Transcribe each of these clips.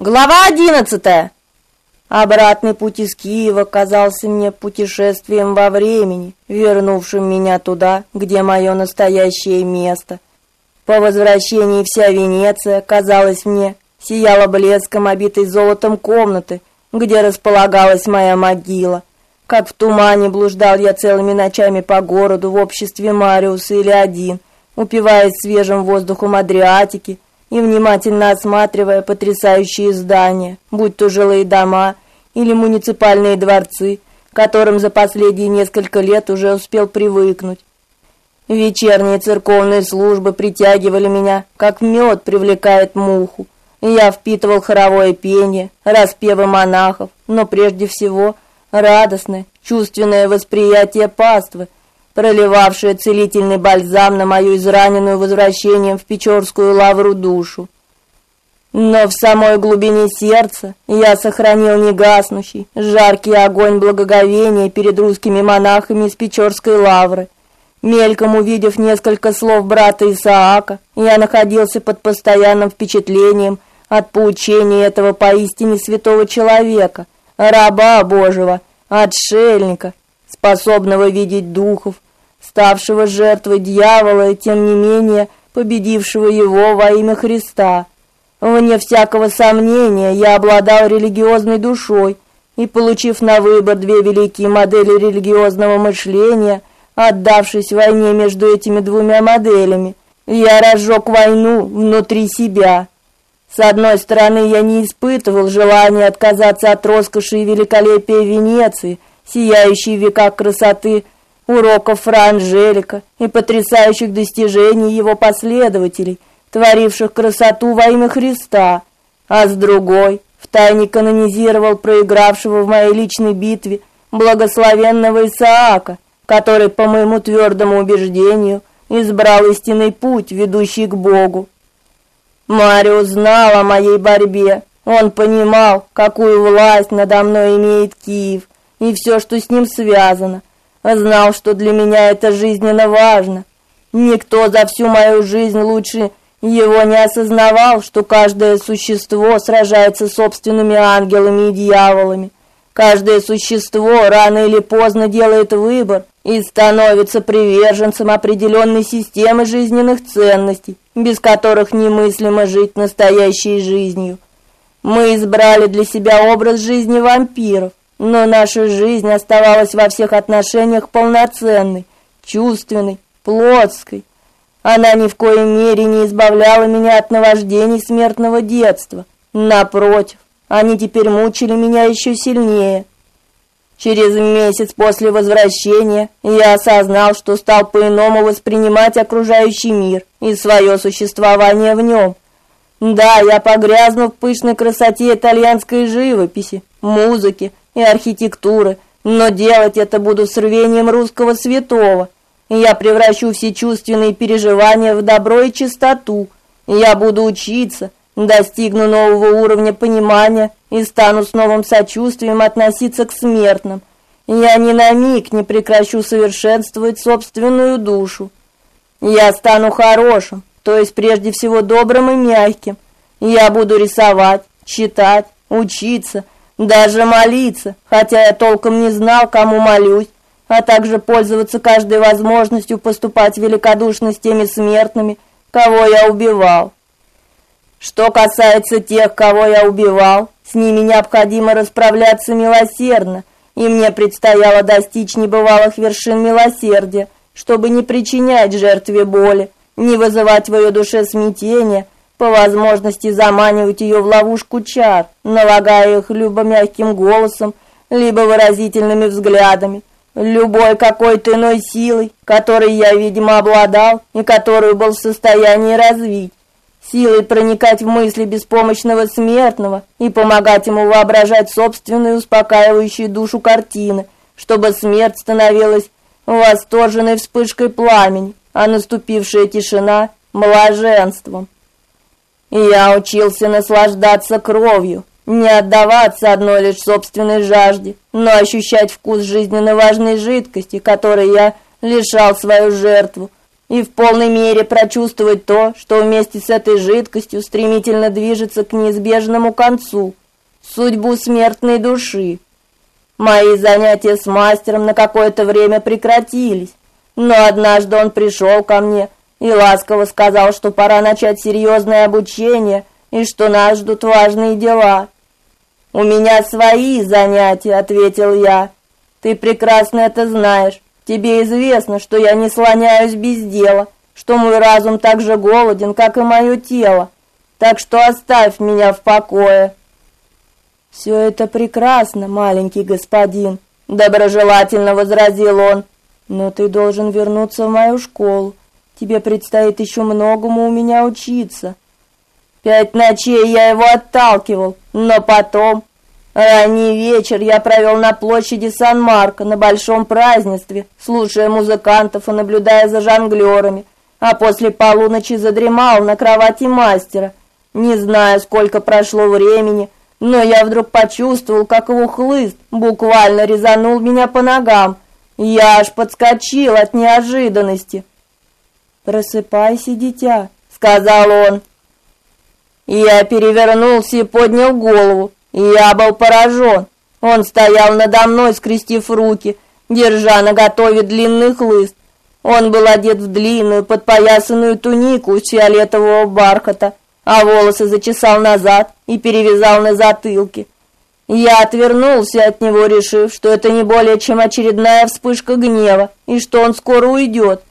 Глава одиннадцатая. Обратный путь из Киева казался мне путешествием во времени, вернувшим меня туда, где мое настоящее место. По возвращении вся Венеция, казалось мне, сияла блеском обитой золотом комнаты, где располагалась моя могила. Как в тумане блуждал я целыми ночами по городу в обществе Мариуса или один, упиваясь свежим воздухом Адриатики, и внимательно осматривая потрясающие здания, будь то жилые дома или муниципальные дворцы, которым за последние несколько лет уже успел привыкнуть. Вечерние церковные службы притягивали меня, как мед привлекает муху. Я впитывал хоровое пение, распевы монахов, но прежде всего радостное, чувственное восприятие паствы – проливавшая целительный бальзам на мою израненную возвращением в Печорскую лавру душу. Но в самой глубине сердца я сохранил негаснущий, жаркий огонь благоговения перед русскими монахами из Печорской лавры. Мельком увидев несколько слов брата Исаака, я находился под постоянным впечатлением от поучения этого поистине святого человека, раба Божьего, отшельника, способного видеть духов, ставшего жертвой дьявола и тем не менее победившего его во имя Христа. Вне всякого сомнения, я обладал религиозной душой и, получив на выбор две великие модели религиозного мышления, отдавшись войне между этими двумя моделями, я разжег войну внутри себя. С одной стороны, я не испытывал желания отказаться от роскоши и великолепия Венеции – сияющие века красоты уроков Фра Анжелика и потрясающих достижений его последователей, творивших красоту во имя Христа, а с другой втайне канонизировал проигравшего в моей личной битве благословенного Исаака, который, по моему твердому убеждению, избрал истинный путь, ведущий к Богу. Марио знал о моей борьбе. Он понимал, какую власть надо мной имеет Киев, и все, что с ним связано. Знал, что для меня это жизненно важно. Никто за всю мою жизнь лучше его не осознавал, что каждое существо сражается с собственными ангелами и дьяволами. Каждое существо рано или поздно делает выбор и становится приверженцем определенной системы жизненных ценностей, без которых немыслимо жить настоящей жизнью. Мы избрали для себя образ жизни вампиров, но наша жизнь оставалась во всех отношениях полноценной, чувственной, плотской. Она ни в коей мере не избавляла меня от наваждений смертного детства. Напротив, они теперь мучили меня еще сильнее. Через месяц после возвращения я осознал, что стал по-иному воспринимать окружающий мир и свое существование в нем. Да, я погрязнул в пышной красоте итальянской живописи, музыки, и архитектуры, но делать это буду с рвением русского святого. Я превращу все чувственные переживания в добро и чистоту. Я буду учиться, достигну нового уровня понимания и стану с новым сочувствием относиться к смертным. Я ни на миг не прекращу совершенствовать собственную душу. Я стану хорошим, то есть прежде всего добрым и мягким. Я буду рисовать, читать, учиться, даже молиться, хотя я толком не знал, кому молюсь, а также пользоваться каждой возможностью поступать великодушно с теми смертными, кого я убивал. Что касается тех, кого я убивал, с ними необходимо расправляться милосердно, и мне предстояло достичь небывалых вершин милосердия, чтобы не причинять жертве боли, не вызывать в ее душе смятения, по возможности заманивать ее в ловушку чар, налагая их либо мягким голосом, либо выразительными взглядами, любой какой-то иной силой, которой я, видимо, обладал и которую был в состоянии развить, силой проникать в мысли беспомощного смертного и помогать ему воображать собственную успокаивающую душу картины, чтобы смерть становилась восторженной вспышкой пламени, а наступившая тишина – блаженством. Я учился наслаждаться кровью, не отдаваться одной лишь собственной жажде, но ощущать вкус жизненно важной жидкости, которой я лишал свою жертву. и в полной мере прочувствовать то, что вместе с этой жидкостью стремительно движется к неизбежному концу судьбу смертной души. Мои занятия с мастером на какое-то время прекратились, но однажды он пришел ко мне и ласково сказал, что пора начать серьезное обучение и что нас ждут важные дела. «У меня свои занятия», — ответил я. «Ты прекрасно это знаешь. Тебе известно, что я не слоняюсь без дела, что мой разум так же голоден, как и мое тело. Так что оставь меня в покое». «Все это прекрасно, маленький господин», — доброжелательно возразил он. «Но ты должен вернуться в мою школу. Тебе предстоит еще многому у меня учиться». Пять ночей я его отталкивал, но потом... Ранний вечер я провел на площади Сан-Марко на большом празднестве, слушая музыкантов и наблюдая за жонглерами, а после полуночи задремал на кровати мастера. Не знаю, сколько прошло времени, но я вдруг почувствовал, как его хлыст буквально резанул меня по ногам. Я аж подскочил от неожиданности. «Просыпайся, дитя», — сказал он. Я перевернулся и поднял голову. Я был поражен. Он стоял надо мной, скрестив руки, держа на готове длинный хлыст. Он был одет в длинную подпоясанную тунику из фиолетового бархата, а волосы зачесал назад и перевязал на затылке. Я отвернулся от него, решив, что это не более чем очередная вспышка гнева и что он скоро уйдет.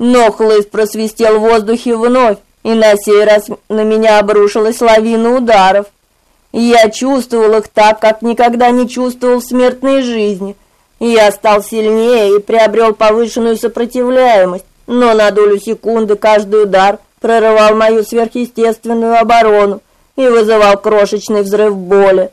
Но хлыст просвистел в воздухе вновь, и на сей раз на меня обрушилась лавина ударов. Я чувствовал их так, как никогда не чувствовал в смертной жизни. Я стал сильнее и приобрел повышенную сопротивляемость, но на долю секунды каждый удар прорывал мою сверхъестественную оборону и вызывал крошечный взрыв боли.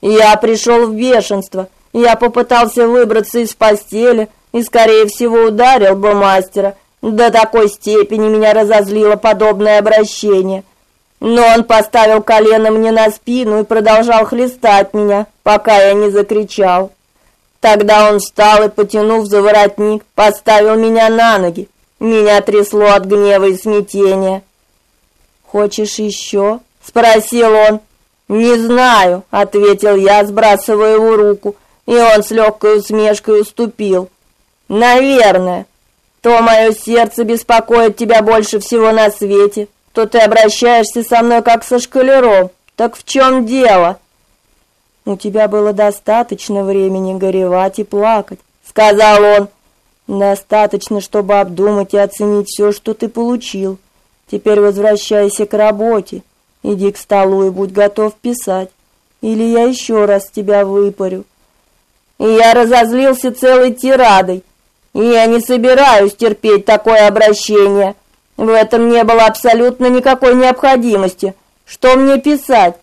Я пришел в бешенство. Я попытался выбраться из постели и, скорее всего, ударил бы мастера. До такой степени меня разозлило подобное обращение. Но он поставил колено мне на спину и продолжал хлестать меня, пока я не закричал. Тогда он встал и, потянув за воротник, поставил меня на ноги. Меня трясло от гнева и смятения. «Хочешь еще?» — спросил он. «Не знаю», — ответил я, сбрасывая его руку, и он с легкой усмешкой уступил. «Наверное. То мое сердце беспокоит тебя больше всего на свете, то ты обращаешься со мной как со шкалером. Так в чем дело?» «У тебя было достаточно времени горевать и плакать», — сказал он. Достаточно, чтобы обдумать и оценить все, что ты получил. Теперь возвращайся к работе. Иди к столу и будь готов писать. Или я еще раз тебя выпарю. И я разозлился целой тирадой. Я не собираюсь терпеть такое обращение. В этом не было абсолютно никакой необходимости. Что мне писать?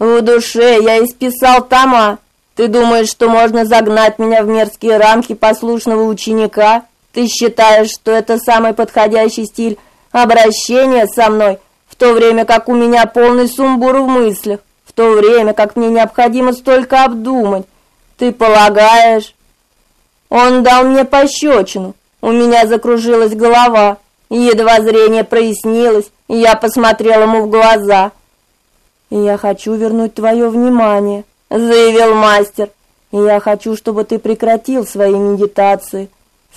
В душе я исписал тома, ты думаешь, что можно загнать меня в мерзкие рамки послушного ученика? Ты считаешь, что это самый подходящий стиль обращения со мной, в то время как у меня полный сумбур в мыслях, в то время как мне необходимо столько обдумать? Ты полагаешь? Он дал мне пощечину. У меня закружилась голова, едва зрение прояснилось, я посмотрел ему в глаза. «Я хочу вернуть твое внимание», заявил мастер. я хочу, чтобы ты прекратил свои медитации.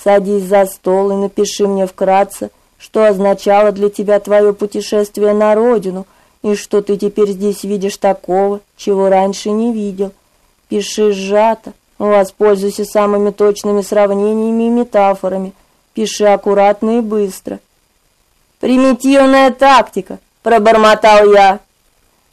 Садись за стол и напиши мне вкратце, что означало для тебя твое путешествие на родину и что ты теперь здесь видишь такого, чего раньше не видел. Пиши сжато, воспользуйся самыми точными сравнениями и метафорами. Пиши аккуратно и быстро. Примитивная тактика, пробормотал я.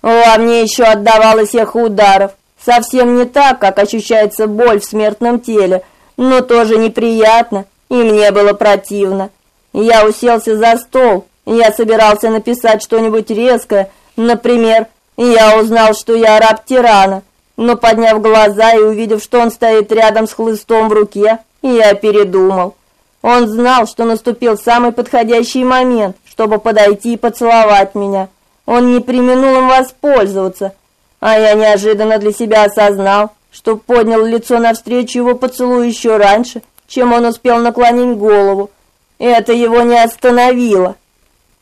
Во мне еще отдавалось эхо ударов. Совсем не так, как ощущается боль в смертном теле, но тоже неприятно, и мне было противно. Я уселся за стол, я собирался написать что-нибудь резкое, например, я узнал, что я раб тирана, но подняв глаза и увидев, что он стоит рядом с хлыстом в руке, я передумал. Он знал, что наступил самый подходящий момент, чтобы подойти и поцеловать меня. Он не преминул им воспользоваться, а я неожиданно для себя осознал, что поднял лицо навстречу его поцелую еще раньше, чем он успел наклонить голову. это его не остановило.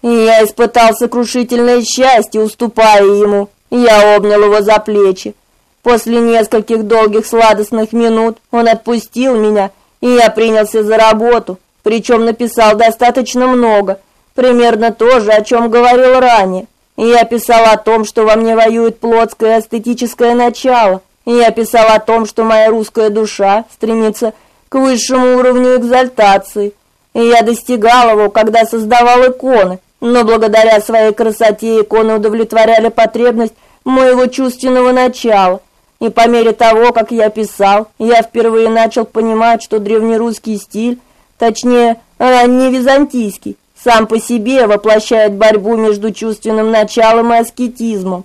И я испытал сокрушительное счастье, уступая ему. Я обнял его за плечи. После нескольких долгих сладостных минут он отпустил меня, и я принялся за работу, причем написал достаточно много, примерно то же, о чем говорил ранее. Я писал о том, что во мне воюет плотское эстетическое начало. Я писал о том, что моя русская душа стремится к высшему уровню экзальтации. И я достигал его, когда создавал иконы. Но благодаря своей красоте иконы удовлетворяли потребность моего чувственного начала. И по мере того, как я писал, я впервые начал понимать, что древнерусский стиль, точнее, ранневизантийский, сам по себе воплощает борьбу между чувственным началом и аскетизмом.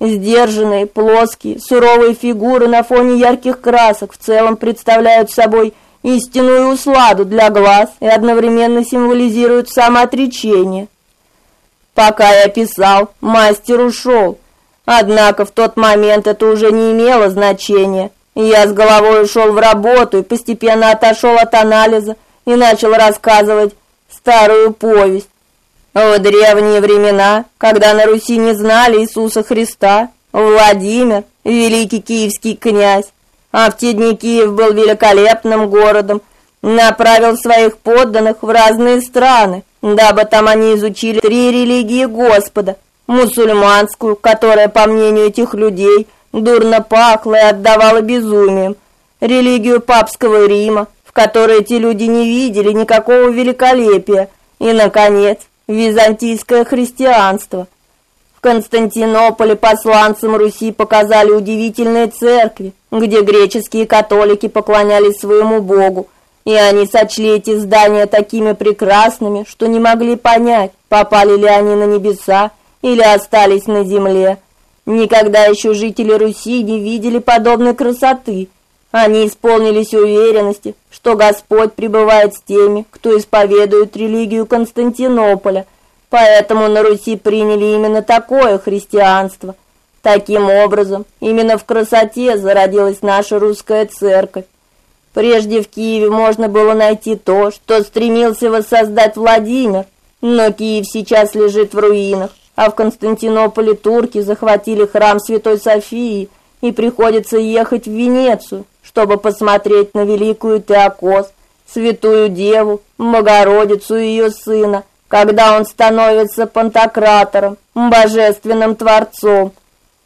Сдержанные, плоские, суровые фигуры на фоне ярких красок в целом представляют собой истинную усладу для глаз и одновременно символизируют самоотречение. Пока я писал, мастер ушел. Однако в тот момент это уже не имело значения. Я с головой ушел в работу и постепенно отошел от анализа и начал рассказывать старую повесть. В древние времена, когда на Руси не знали Иисуса Христа, Владимир, великий киевский князь, а в те дни Киев был великолепным городом, направил своих подданных в разные страны, дабы там они изучили три религии Господа: мусульманскую, которая, по мнению этих людей, дурно пахла и отдавала безумием, религию папского Рима, в которой эти люди не видели никакого великолепия, и наконец, византийское христианство. В Константинополе посланцам Руси показали удивительные церкви, где греческие католики поклонялись своему богу, и они сочли эти здания такими прекрасными, что не могли понять, попали ли они на небеса или остались на земле. Никогда еще жители Руси не видели подобной красоты. Они исполнились уверенности, что Господь пребывает с теми, кто исповедует религию Константинополя. Поэтому на Руси приняли именно такое христианство. Таким образом, именно в красоте зародилась наша русская церковь. Прежде в Киеве можно было найти то, что стремился воссоздать Владимир, но Киев сейчас лежит в руинах, а в Константинополе турки захватили храм Святой Софии, и приходится ехать в Венецию, чтобы посмотреть на великую Теокос, святую Деву, Богородицу и ее сына, когда он становится пантократором, божественным творцом.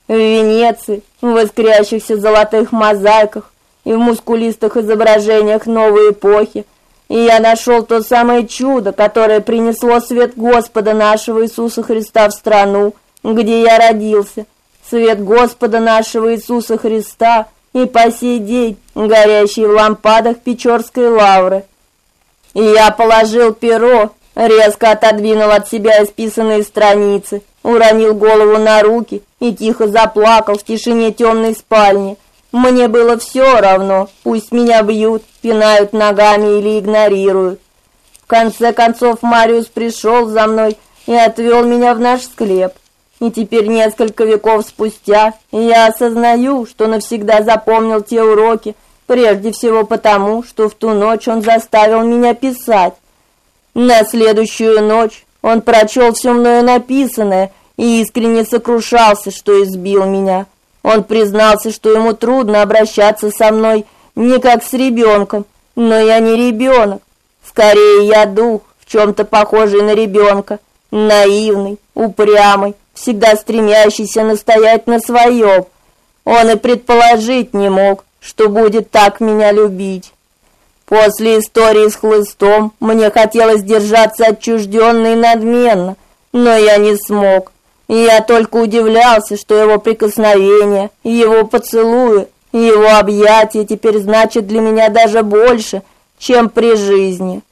В Венеции, в искрящихся золотых мозаиках, и в мускулистых изображениях новой эпохи, и я нашел то самое чудо, которое принесло свет Господа нашего Иисуса Христа в страну, где я родился. Свет Господа нашего Иисуса Христа и по сей день горящий в лампадах Печорской лавры. И я положил перо, резко отодвинул от себя исписанные страницы, уронил голову на руки и тихо заплакал в тишине темной спальни. Мне было все равно, пусть меня бьют, пинают ногами или игнорируют. В конце концов Мариус пришел за мной и отвел меня в наш склеп. И теперь несколько веков спустя я осознаю, что навсегда запомнил те уроки, прежде всего потому, что в ту ночь он заставил меня писать. На следующую ночь он прочел все мною написанное и искренне сокрушался, что избил меня. Он признался, что ему трудно обращаться со мной не как с ребенком, но я не ребенок. Скорее я дух, в чем то похожий на ребенка, наивный, упрямый, всегда стремящийся настоять на своем. Он и предположить не мог, что будет так меня любить. После истории с хлыстом мне хотелось держаться отчужденно и надменно, но я не смог. И я только удивлялся, что его прикосновения, его поцелуи, его объятия теперь значат для меня даже больше, чем при жизни.